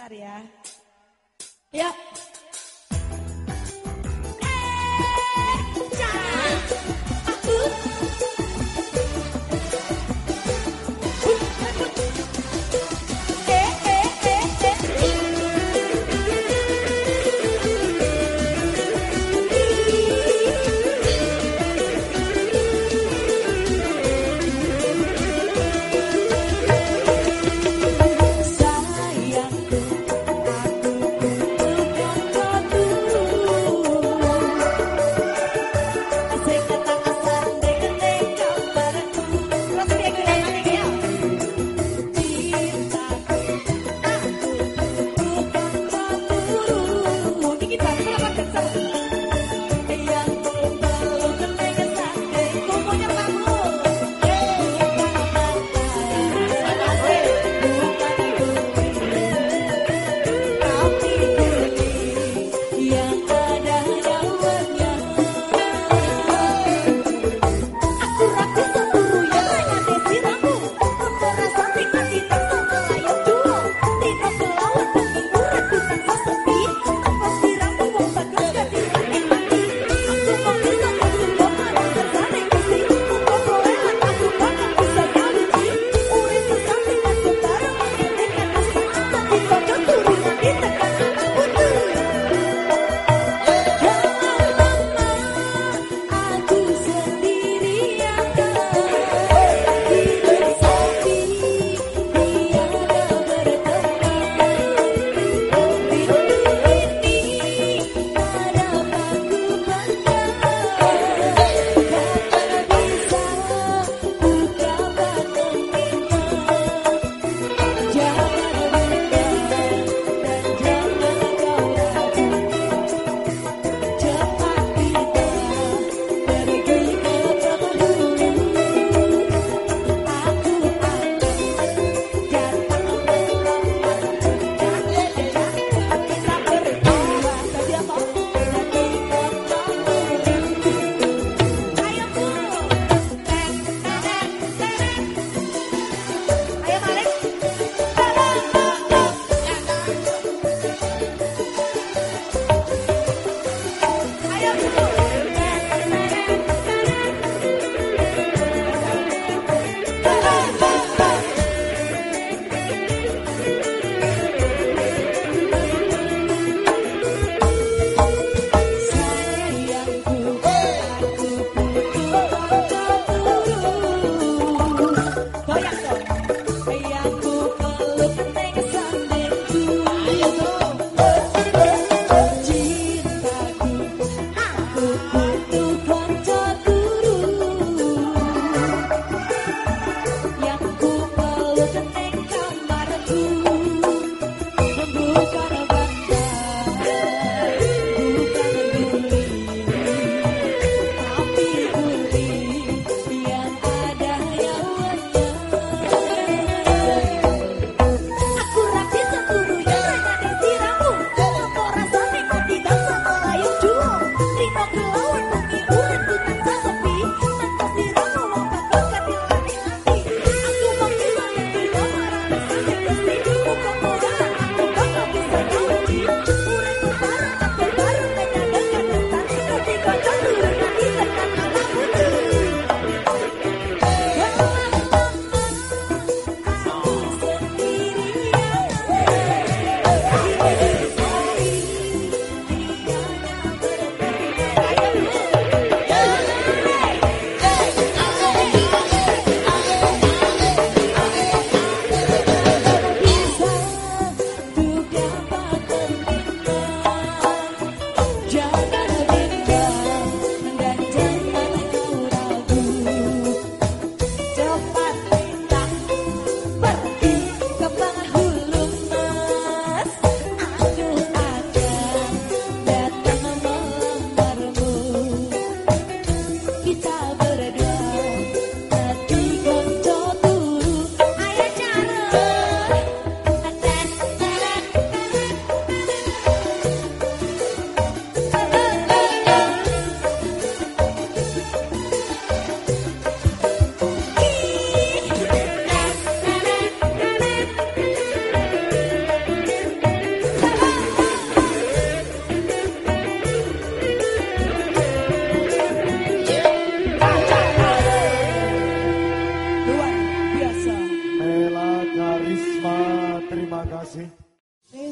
Sebentar ya. Ya. todo.